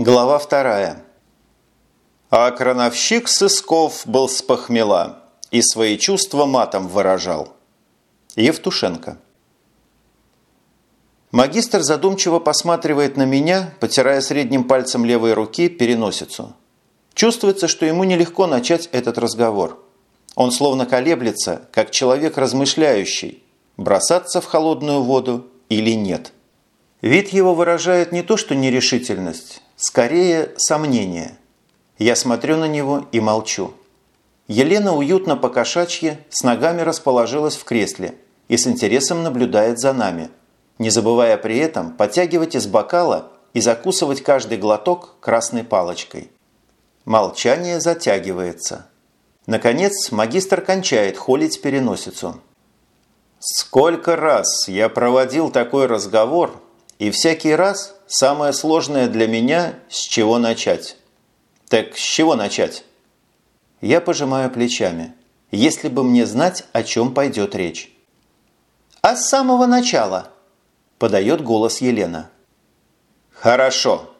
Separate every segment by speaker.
Speaker 1: Глава вторая. А крановщик Сысков был с похмела и свои чувства матом выражал. Евтушенко. Магистр задумчиво посматривает на меня, потирая средним пальцем левой руки переносицу. Чувствуется, что ему нелегко начать этот разговор. Он словно колеблется, как человек размышляющий, бросаться в холодную воду или нет. Вид его выражает не то что нерешительность, скорее сомнение. Я смотрю на него и молчу. Елена уютно покошачье с ногами расположилась в кресле и с интересом наблюдает за нами, не забывая при этом подтягивать из бокала и закусывать каждый глоток красной палочкой. Молчание затягивается. Наконец, магистр кончает холить переносицу. Сколько раз я проводил такой разговор, и всякий раз самое сложное для меня – с чего начать. Так с чего начать? Я пожимаю плечами. Если бы мне знать, о чем пойдет речь. «А с самого начала?» – подает голос Елена. «Хорошо.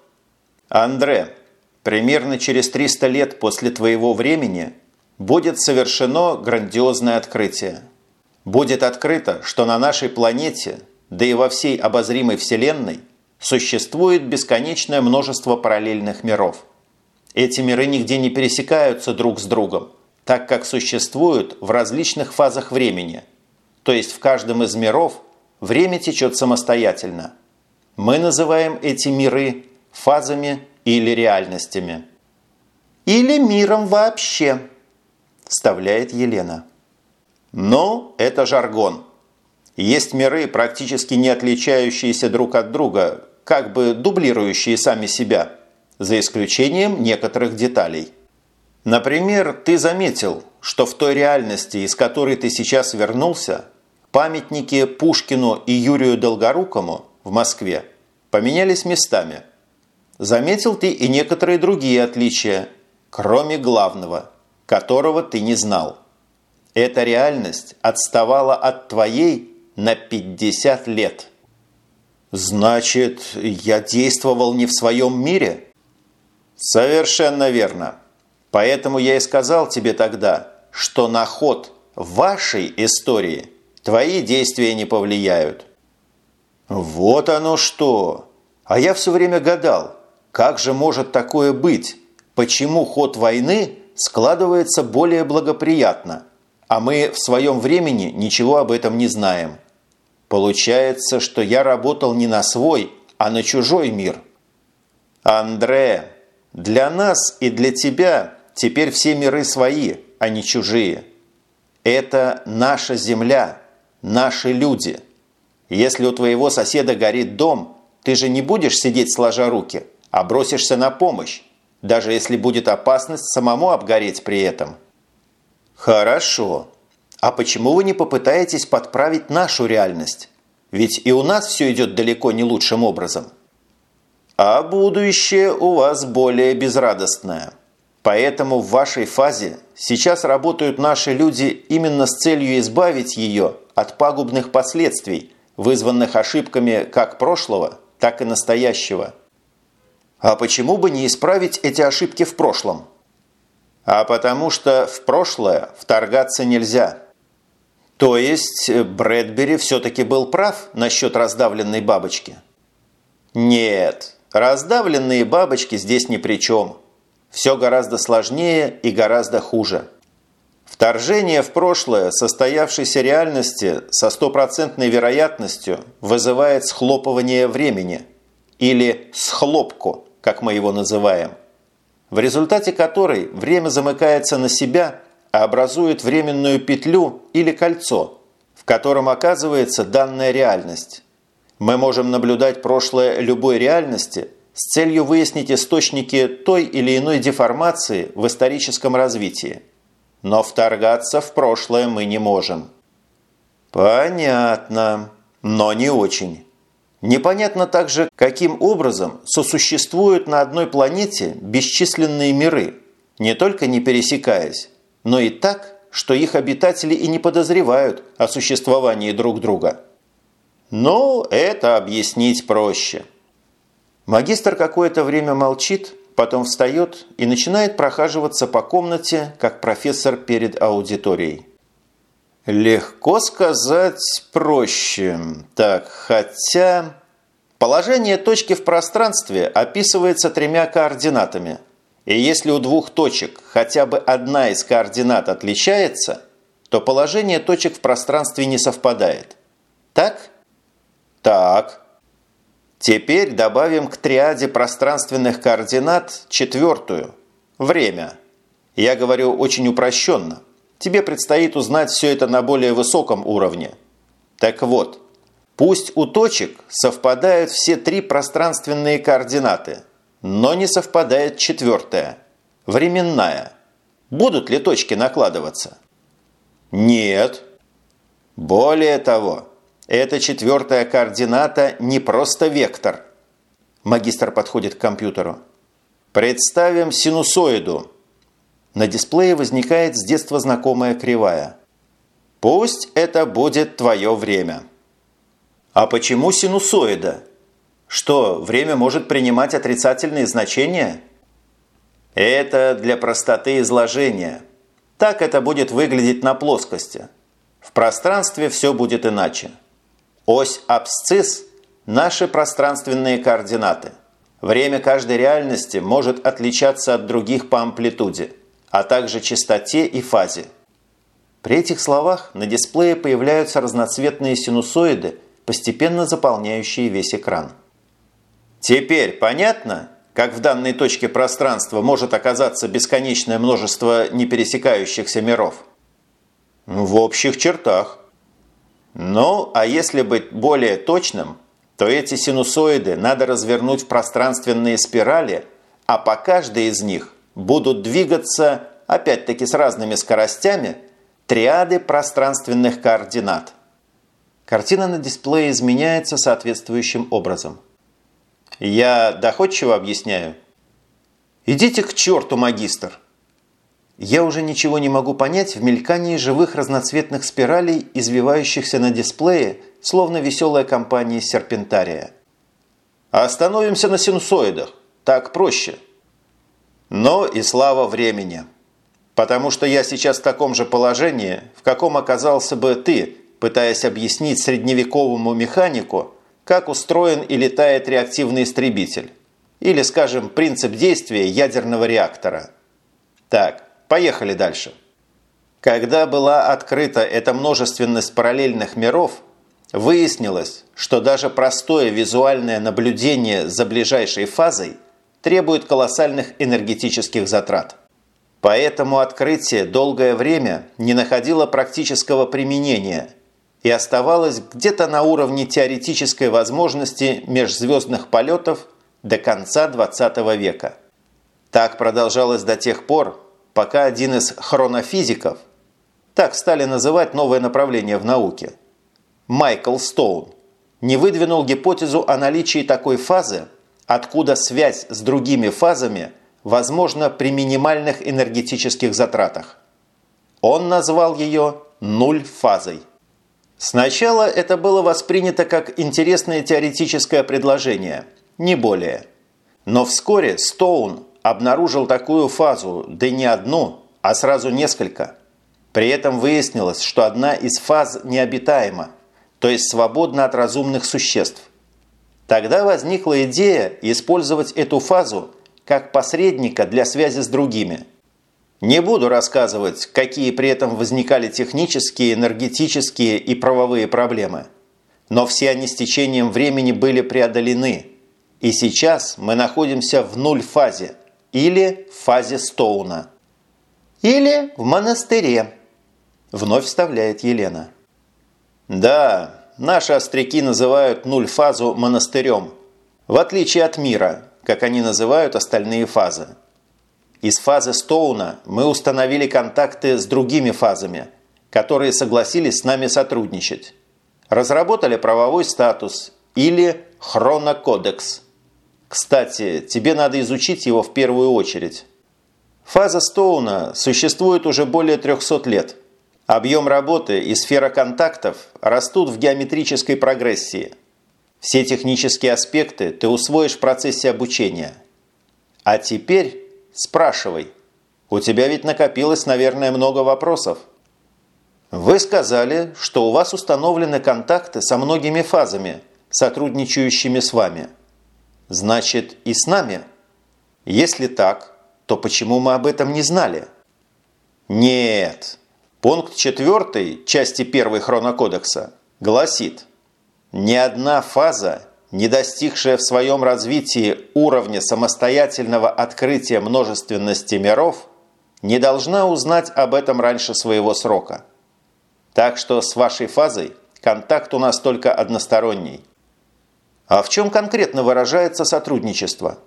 Speaker 1: Андре, примерно через 300 лет после твоего времени будет совершено грандиозное открытие – будет открыто, что на нашей планете, да и во всей обозримой Вселенной, существует бесконечное множество параллельных миров. Эти миры нигде не пересекаются друг с другом, так как существуют в различных фазах времени. То есть в каждом из миров время течет самостоятельно. Мы называем эти миры фазами или реальностями. «Или миром вообще», – вставляет Елена. Но это жаргон. Есть миры, практически не отличающиеся друг от друга, как бы дублирующие сами себя, за исключением некоторых деталей. Например, ты заметил, что в той реальности, из которой ты сейчас вернулся, памятники Пушкину и Юрию Долгорукому в Москве поменялись местами. Заметил ты и некоторые другие отличия, кроме главного, которого ты не знал. Эта реальность отставала от твоей на 50 лет. Значит, я действовал не в своем мире? Совершенно верно. Поэтому я и сказал тебе тогда, что на ход вашей истории твои действия не повлияют. Вот оно что! А я все время гадал, как же может такое быть? Почему ход войны складывается более благоприятно? а мы в своем времени ничего об этом не знаем. Получается, что я работал не на свой, а на чужой мир. Андре, для нас и для тебя теперь все миры свои, а не чужие. Это наша земля, наши люди. Если у твоего соседа горит дом, ты же не будешь сидеть сложа руки, а бросишься на помощь, даже если будет опасность самому обгореть при этом – Хорошо. А почему вы не попытаетесь подправить нашу реальность? Ведь и у нас все идет далеко не лучшим образом. А будущее у вас более безрадостное. Поэтому в вашей фазе сейчас работают наши люди именно с целью избавить ее от пагубных последствий, вызванных ошибками как прошлого, так и настоящего. А почему бы не исправить эти ошибки в прошлом? а потому что в прошлое вторгаться нельзя. То есть Брэдбери все-таки был прав насчет раздавленной бабочки? Нет, раздавленные бабочки здесь ни при чем. Все гораздо сложнее и гораздо хуже. Вторжение в прошлое состоявшейся реальности со стопроцентной вероятностью вызывает схлопывание времени или схлопку, как мы его называем – в результате которой время замыкается на себя, образует временную петлю или кольцо, в котором оказывается данная реальность. Мы можем наблюдать прошлое любой реальности с целью выяснить источники той или иной деформации в историческом развитии. Но вторгаться в прошлое мы не можем. Понятно, но не очень. Непонятно также, каким образом сосуществуют на одной планете бесчисленные миры, не только не пересекаясь, но и так, что их обитатели и не подозревают о существовании друг друга. Но это объяснить проще. Магистр какое-то время молчит, потом встает и начинает прохаживаться по комнате, как профессор перед аудиторией. Легко сказать проще. Так, хотя... Положение точки в пространстве описывается тремя координатами. И если у двух точек хотя бы одна из координат отличается, то положение точек в пространстве не совпадает. Так? Так. Теперь добавим к триаде пространственных координат четвертую – время. Я говорю очень упрощенно. Тебе предстоит узнать все это на более высоком уровне. Так вот, пусть у точек совпадают все три пространственные координаты, но не совпадает четвертая – временная. Будут ли точки накладываться? Нет. Более того, эта четвертая координата не просто вектор. Магистр подходит к компьютеру. Представим синусоиду. На дисплее возникает с детства знакомая кривая. Пусть это будет твое время. А почему синусоида? Что, время может принимать отрицательные значения? Это для простоты изложения. Так это будет выглядеть на плоскости. В пространстве все будет иначе. Ось абсцисс – наши пространственные координаты. Время каждой реальности может отличаться от других по амплитуде, а также частоте и фазе. При этих словах на дисплее появляются разноцветные синусоиды, постепенно заполняющие весь экран. Теперь понятно, как в данной точке пространства может оказаться бесконечное множество непересекающихся миров? В общих чертах. Ну, а если быть более точным, то эти синусоиды надо развернуть в пространственные спирали, а по каждой из них будут двигаться, опять-таки с разными скоростями, триады пространственных координат. Картина на дисплее изменяется соответствующим образом. Я доходчиво объясняю? Идите к черту, магистр! Я уже ничего не могу понять в мелькании живых разноцветных спиралей, извивающихся на дисплее, словно веселая компания серпентария. Остановимся на синусоидах. Так проще. Но и слава времени. Потому что я сейчас в таком же положении, в каком оказался бы ты, пытаясь объяснить средневековому механику, как устроен и летает реактивный истребитель. Или, скажем, принцип действия ядерного реактора. Так, Поехали дальше. Когда была открыта эта множественность параллельных миров, выяснилось, что даже простое визуальное наблюдение за ближайшей фазой требует колоссальных энергетических затрат. Поэтому открытие долгое время не находило практического применения и оставалось где-то на уровне теоретической возможности межзвездных полетов до конца 20 века. Так продолжалось до тех пор, пока один из хронофизиков, так стали называть новое направление в науке, Майкл Стоун, не выдвинул гипотезу о наличии такой фазы, откуда связь с другими фазами возможна при минимальных энергетических затратах. Он назвал ее нуль-фазой. Сначала это было воспринято как интересное теоретическое предложение, не более. Но вскоре Стоун обнаружил такую фазу, да не одну, а сразу несколько. При этом выяснилось, что одна из фаз необитаема, то есть свободна от разумных существ. Тогда возникла идея использовать эту фазу как посредника для связи с другими. Не буду рассказывать, какие при этом возникали технические, энергетические и правовые проблемы. Но все они с течением времени были преодолены. И сейчас мы находимся в нуль-фазе – или фазе Стоуна. Или в монастыре, вновь вставляет Елена. Да, наши остряки называют нуль-фазу монастырем, в отличие от мира, как они называют остальные фазы. Из фазы Стоуна мы установили контакты с другими фазами, которые согласились с нами сотрудничать. Разработали правовой статус или хронокодекс – кстати, тебе надо изучить его в первую очередь. Фаза Стоуна существует уже более 300 лет. Объем работы и сфера контактов растут в геометрической прогрессии. Все технические аспекты ты усвоишь в процессе обучения. А теперь спрашивай. У тебя ведь накопилось, наверное, много вопросов. Вы сказали, что у вас установлены контакты со многими фазами, сотрудничающими с вами. Значит, и с нами? Если так, то почему мы об этом не знали? Нет. Пункт 4 части 1 хронокодекса гласит, ни одна фаза, не достигшая в своем развитии уровня самостоятельного открытия множественности миров, не должна узнать об этом раньше своего срока. Так что с вашей фазой контакт у нас только односторонний. А в чем конкретно выражается сотрудничество?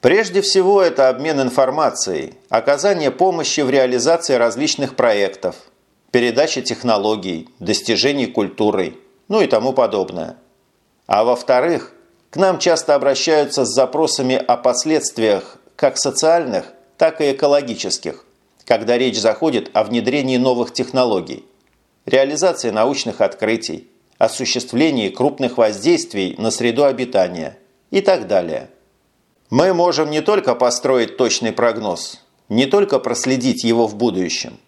Speaker 1: Прежде всего, это обмен информацией, оказание помощи в реализации различных проектов, передача технологий, достижений культурой, ну и тому подобное. А во-вторых, к нам часто обращаются с запросами о последствиях как социальных, так и экологических, когда речь заходит о внедрении новых технологий, реализации научных открытий, осуществлении крупных воздействий на среду обитания и так далее. Мы можем не только построить точный прогноз, не только проследить его в будущем,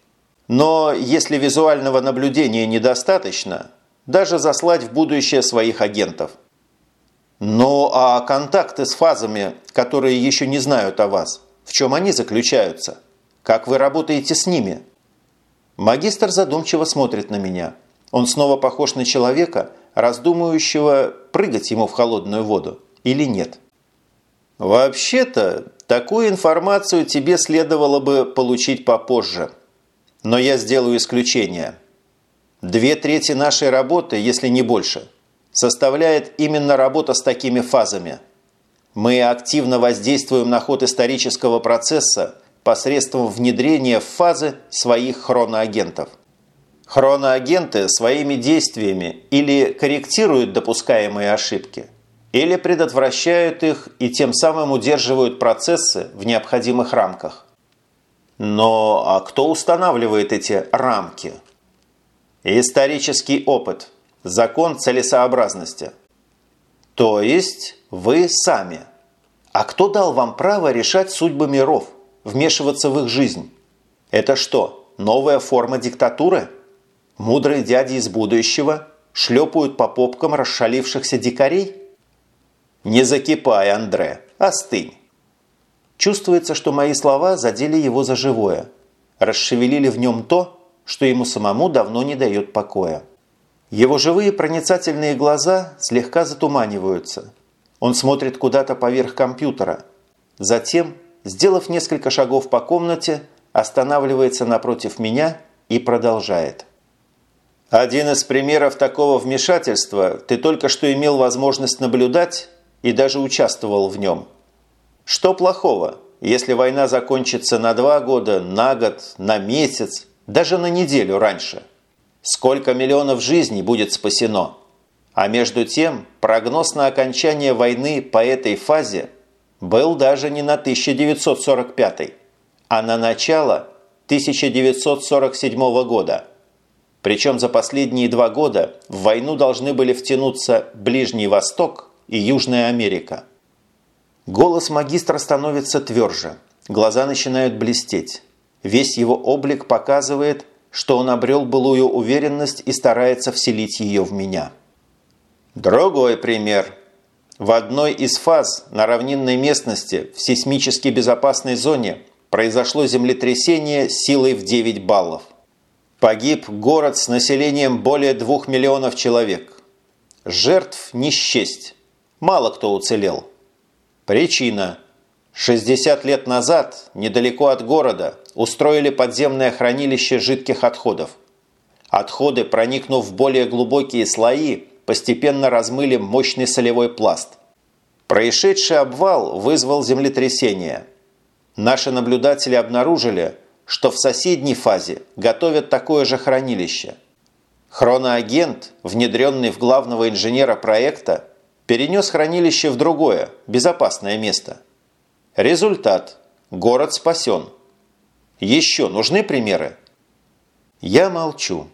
Speaker 1: но, если визуального наблюдения недостаточно, даже заслать в будущее своих агентов. Ну а контакты с фазами, которые еще не знают о вас, в чем они заключаются? Как вы работаете с ними? Магистр задумчиво смотрит на меня. Он снова похож на человека, раздумывающего, прыгать ему в холодную воду или нет. Вообще-то, такую информацию тебе следовало бы получить попозже. Но я сделаю исключение – Две трети нашей работы, если не больше, составляет именно работа с такими фазами. Мы активно воздействуем на ход исторического процесса посредством внедрения в фазы своих хроноагентов. Хроноагенты своими действиями или корректируют допускаемые ошибки, или предотвращают их и тем самым удерживают процессы в необходимых рамках. Но а кто устанавливает эти рамки – Исторический опыт. Закон целесообразности. То есть вы сами. А кто дал вам право решать судьбы миров, вмешиваться в их жизнь? Это что, новая форма диктатуры? Мудрые дяди из будущего шлепают по попкам расшалившихся дикарей? Не закипай, Андре, остынь. Чувствуется, что мои слова задели его за живое, расшевелили в нем то, что ему самому давно не дает покоя. Его живые проницательные глаза слегка затуманиваются. Он смотрит куда-то поверх компьютера. Затем, сделав несколько шагов по комнате, останавливается напротив меня и продолжает. Один из примеров такого вмешательства ты только что имел возможность наблюдать и даже участвовал в нем. Что плохого, если война закончится на два года, на год, на месяц даже на неделю раньше. Сколько миллионов жизней будет спасено? А между тем прогноз на окончание войны по этой фазе был даже не на 1945, а на начало 1947 года. Причем за последние два года в войну должны были втянуться Ближний Восток и Южная Америка. Голос магистра становится тверже, глаза начинают блестеть. Весь его облик показывает, что он обрел былую уверенность и старается вселить ее в меня. Другой пример. В одной из фаз на равнинной местности в сейсмически безопасной зоне произошло землетрясение силой в 9 баллов. Погиб город с населением более 2 миллионов человек. Жертв не счесть. Мало кто уцелел. Причина – 60 лет назад, недалеко от города, устроили подземное хранилище жидких отходов. Отходы, проникнув в более глубокие слои, постепенно размыли мощный солевой пласт. Происшедший обвал вызвал землетрясение. Наши наблюдатели обнаружили, что в соседней фазе готовят такое же хранилище. Хроноагент, внедренный в главного инженера проекта, перенес хранилище в другое, безопасное место – Результат. Город спасен. Еще нужны примеры? Я молчу.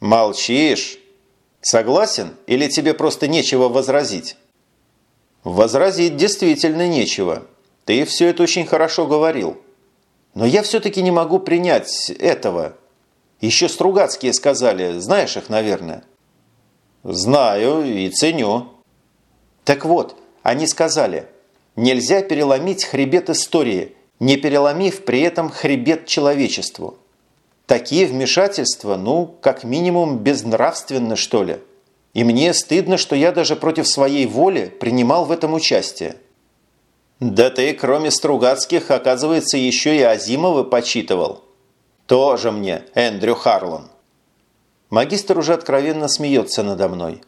Speaker 1: Молчишь? Согласен или тебе просто нечего возразить? Возразить действительно нечего. Ты все это очень хорошо говорил. Но я все-таки не могу принять этого. Еще Стругацкие сказали, знаешь их, наверное? Знаю и ценю. Так вот, они сказали, нельзя переломить хребет истории, не переломив при этом хребет человечеству. Такие вмешательства, ну, как минимум, безнравственны, что ли. И мне стыдно, что я даже против своей воли принимал в этом участие. Да ты, кроме Стругацких, оказывается, еще и Азимова почитывал. Тоже мне, Эндрю Харлон. Магистр уже откровенно смеется надо мной.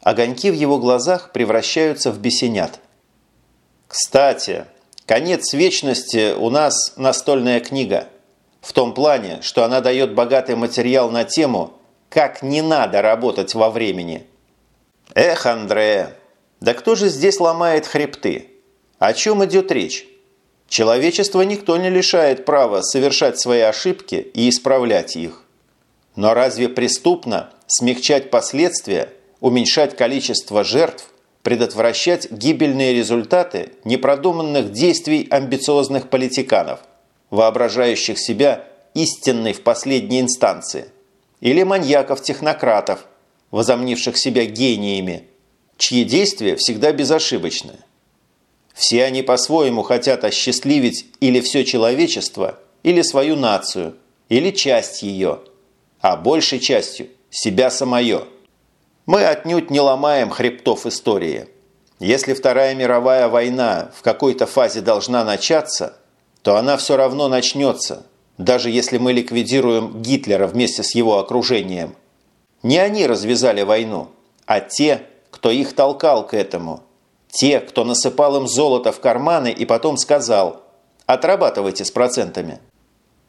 Speaker 1: Огоньки в его глазах превращаются в бесенят. Кстати, конец вечности у нас настольная книга – в том плане, что она дает богатый материал на тему «Как не надо работать во времени». Эх, Андре, да кто же здесь ломает хребты? О чем идет речь? Человечество никто не лишает права совершать свои ошибки и исправлять их. Но разве преступно смягчать последствия, уменьшать количество жертв, предотвращать гибельные результаты непродуманных действий амбициозных политиканов – воображающих себя истинной в последней инстанции, или маньяков-технократов, возомнивших себя гениями, чьи действия всегда безошибочны. Все они по-своему хотят осчастливить или все человечество, или свою нацию, или часть ее, а большей частью – себя самое. Мы отнюдь не ломаем хребтов истории. Если Вторая мировая война в какой-то фазе должна начаться – то она все равно начнется, даже если мы ликвидируем Гитлера вместе с его окружением. Не они развязали войну, а те, кто их толкал к этому. Те, кто насыпал им золото в карманы и потом сказал «отрабатывайте с процентами».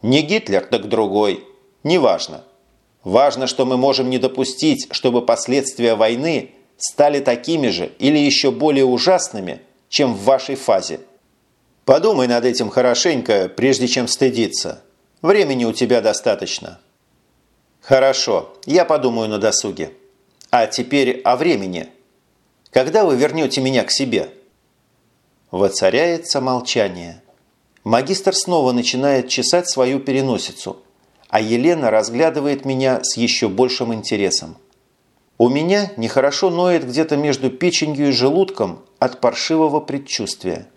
Speaker 1: Не Гитлер, так другой. Неважно. Важно, что мы можем не допустить, чтобы последствия войны стали такими же или еще более ужасными, чем в вашей фазе – Подумай над этим хорошенько, прежде чем стыдиться. Времени у тебя достаточно. Хорошо, я подумаю на досуге. А теперь о времени. Когда вы вернете меня к себе? Воцаряется молчание. Магистр снова начинает чесать свою переносицу, а Елена разглядывает меня с еще большим интересом. У меня нехорошо ноет где-то между печенью и желудком от паршивого предчувствия.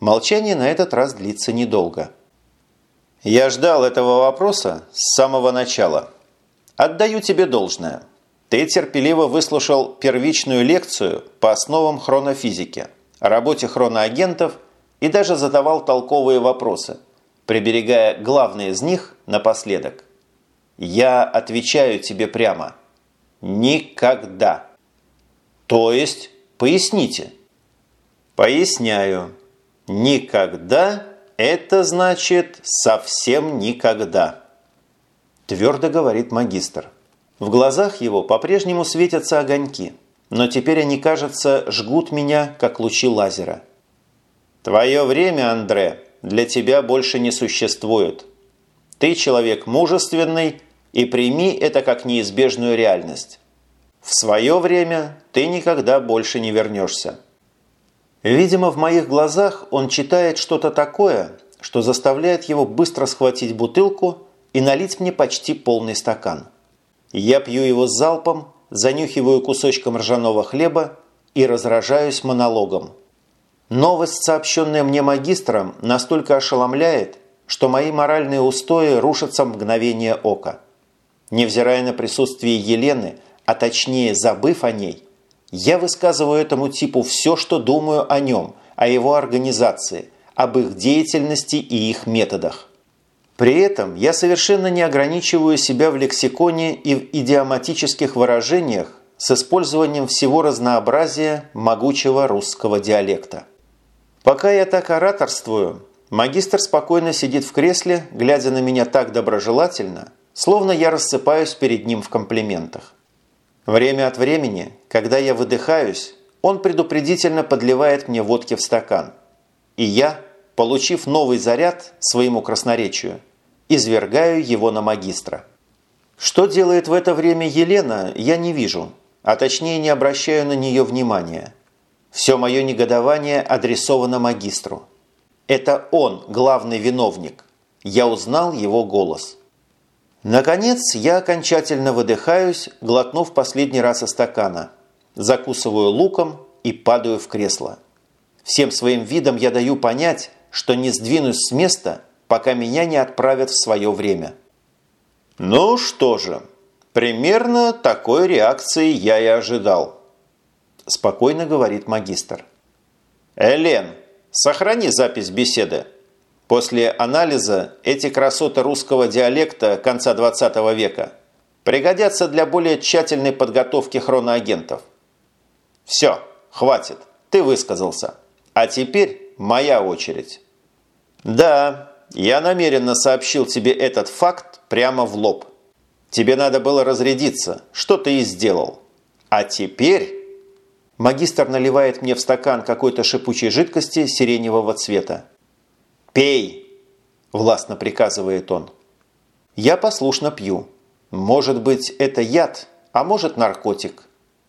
Speaker 1: Молчание на этот раз длится недолго. «Я ждал этого вопроса с самого начала. Отдаю тебе должное. Ты терпеливо выслушал первичную лекцию по основам хронофизики, работе хроноагентов и даже задавал толковые вопросы, приберегая главные из них напоследок. Я отвечаю тебе прямо. Никогда. То есть, поясните. Поясняю. Никогда – это значит совсем никогда. Твердо говорит магистр. В глазах его по-прежнему светятся огоньки, но теперь они, кажется, жгут меня, как лучи лазера. Твое время, Андре, для тебя больше не существует. Ты человек мужественный и прими это как неизбежную реальность. В свое время ты никогда больше не вернешься. Видимо, в моих глазах он читает что-то такое, что заставляет его быстро схватить бутылку и налить мне почти полный стакан. Я пью его залпом, занюхиваю кусочком ржаного хлеба и разражаюсь монологом. Новость, сообщенная мне магистром, настолько ошеломляет, что мои моральные устои рушатся в мгновение ока. Невзирая на присутствие Елены, а точнее забыв о ней – я высказываю этому типу все, что думаю о нем, о его организации, об их деятельности и их методах. При этом я совершенно не ограничиваю себя в лексиконе и в идиоматических выражениях с использованием всего разнообразия могучего русского диалекта. Пока я так ораторствую, магистр спокойно сидит в кресле, глядя на меня так доброжелательно, словно я рассыпаюсь перед ним в комплиментах. Время от времени, когда я выдыхаюсь, он предупредительно подливает мне водки в стакан. И я, получив новый заряд своему красноречию, извергаю его на магистра. Что делает в это время Елена, я не вижу, а точнее не обращаю на нее внимания. Все мое негодование адресовано магистру. Это он главный виновник. Я узнал его голос. Наконец, я окончательно выдыхаюсь, глотнув последний раз из стакана. Закусываю луком и падаю в кресло. Всем своим видом я даю понять, что не сдвинусь с места, пока меня не отправят в свое время. Ну что же, примерно такой реакции я и ожидал. Спокойно говорит магистр. Элен, сохрани запись беседы. После анализа эти красоты русского диалекта конца 20 века пригодятся для более тщательной подготовки хроноагентов. Все, хватит, ты высказался. А теперь моя очередь. Да, я намеренно сообщил тебе этот факт прямо в лоб. Тебе надо было разрядиться, что ты и сделал. А теперь... Магистр наливает мне в стакан какой-то шипучей жидкости сиреневого цвета. «Пей!» – властно приказывает он. Я послушно пью. Может быть, это яд, а может наркотик.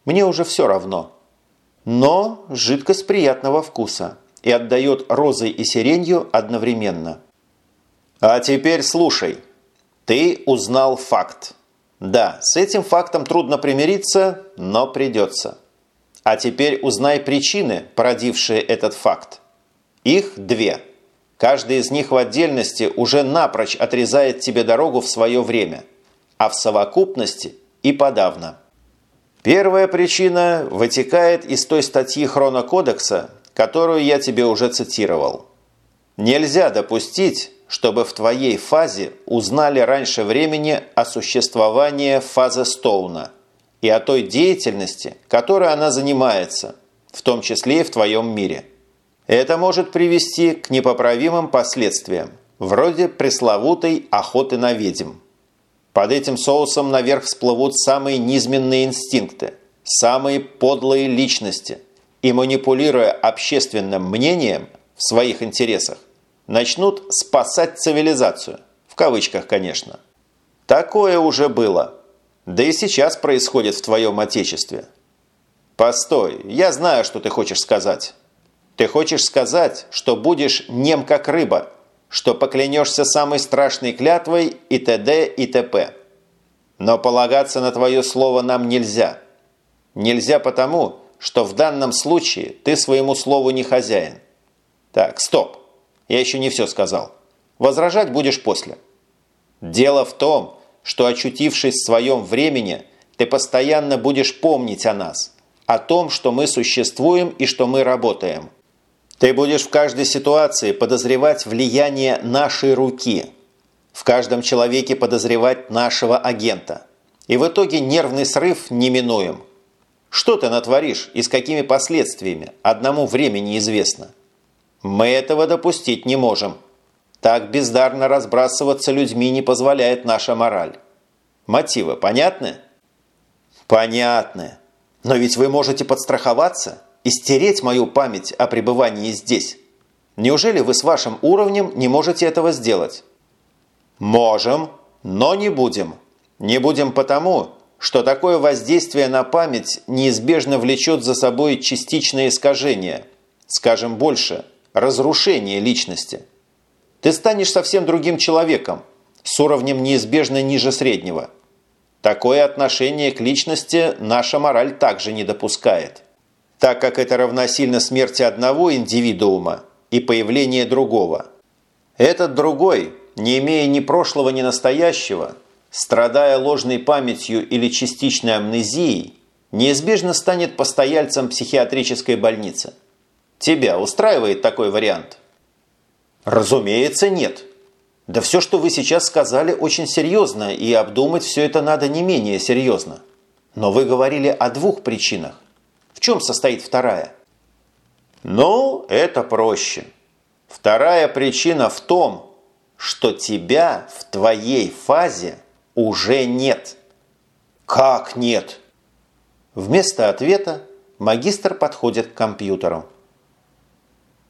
Speaker 1: Мне уже все равно. Но жидкость приятного вкуса и отдает розой и сиренью одновременно. А теперь слушай. Ты узнал факт. Да, с этим фактом трудно примириться, но придется. А теперь узнай причины, породившие этот факт. Их две – Каждый из них в отдельности уже напрочь отрезает тебе дорогу в свое время, а в совокупности и подавно. Первая причина вытекает из той статьи Хронокодекса, которую я тебе уже цитировал. Нельзя допустить, чтобы в твоей фазе узнали раньше времени о существовании фазы Стоуна и о той деятельности, которой она занимается, в том числе и в твоем мире – это может привести к непоправимым последствиям, вроде пресловутой охоты на ведьм. Под этим соусом наверх всплывут самые низменные инстинкты, самые подлые личности и, манипулируя общественным мнением в своих интересах, начнут спасать цивилизацию, в кавычках, конечно. Такое уже было. Да и сейчас происходит в твоем отечестве. Постой, я знаю, что ты хочешь сказать. Ты хочешь сказать, что будешь нем как рыба, что поклянешься самой страшной клятвой и т.д. и т.п. Но полагаться на твое слово нам нельзя. Нельзя потому, что в данном случае ты своему слову не хозяин. Так, стоп. Я еще не все сказал. Возражать будешь после. Дело в том, что очутившись в своем времени, ты постоянно будешь помнить о нас, о том, что мы существуем и что мы работаем – ты будешь в каждой ситуации подозревать влияние нашей руки, в каждом человеке подозревать нашего агента. И в итоге нервный срыв неминуем. Что ты натворишь и с какими последствиями, одному времени известно. Мы этого допустить не можем. Так бездарно разбрасываться людьми не позволяет наша мораль. Мотивы понятны? Понятны. Но ведь вы можете подстраховаться – и стереть мою память о пребывании здесь. Неужели вы с вашим уровнем не можете этого сделать? Можем, но не будем. Не будем потому, что такое воздействие на память неизбежно влечет за собой частичное искажение, скажем больше, разрушение личности. Ты станешь совсем другим человеком, с уровнем неизбежно ниже среднего. Такое отношение к личности наша мораль также не допускает так как это равносильно смерти одного индивидуума и появлению другого. Этот другой, не имея ни прошлого, ни настоящего, страдая ложной памятью или частичной амнезией, неизбежно станет постояльцем психиатрической больницы. Тебя устраивает такой вариант? Разумеется, нет. Да все, что вы сейчас сказали, очень серьезно, и обдумать все это надо не менее серьезно. Но вы говорили о двух причинах чем состоит вторая? Ну, это проще. Вторая причина в том, что тебя в твоей фазе уже нет. Как нет? Вместо ответа магистр подходит к компьютеру.